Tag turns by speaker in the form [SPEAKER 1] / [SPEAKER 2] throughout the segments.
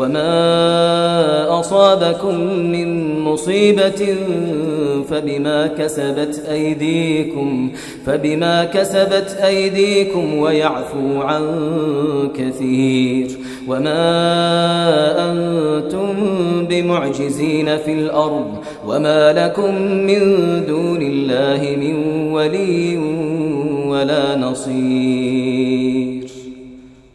[SPEAKER 1] وما أصابكم من مصيبة فبما كسبت أيديكم فبما كسبت أيديكم ويعفو عن كثير وما أنتم بمعجزين في الأرض وما لكم من دون الله من ولي ولا نصير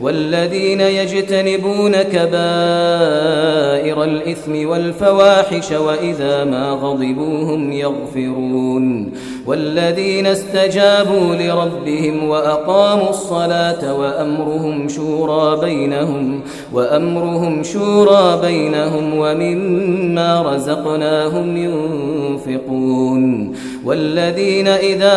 [SPEAKER 1] والذين يجتنبون كبائر الإثم والفواحش وإذا ما غضبوهم يغفرون والذين استجابوا لربهم وأقاموا الصلاة وأمرهم شورى بينهم وأمرهم شورى بينهم ومما رزقناهم ينفقون والذين إذا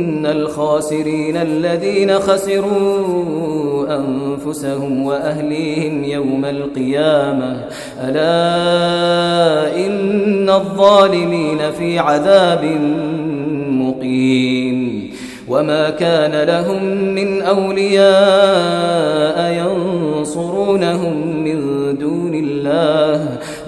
[SPEAKER 1] ان الخاسرين الذين خسروا انفسهم واهليهم يوم القيامه الا ان الظالمين في عذاب مقيم وما كان لهم من اولياء ينصرونهم من دون الله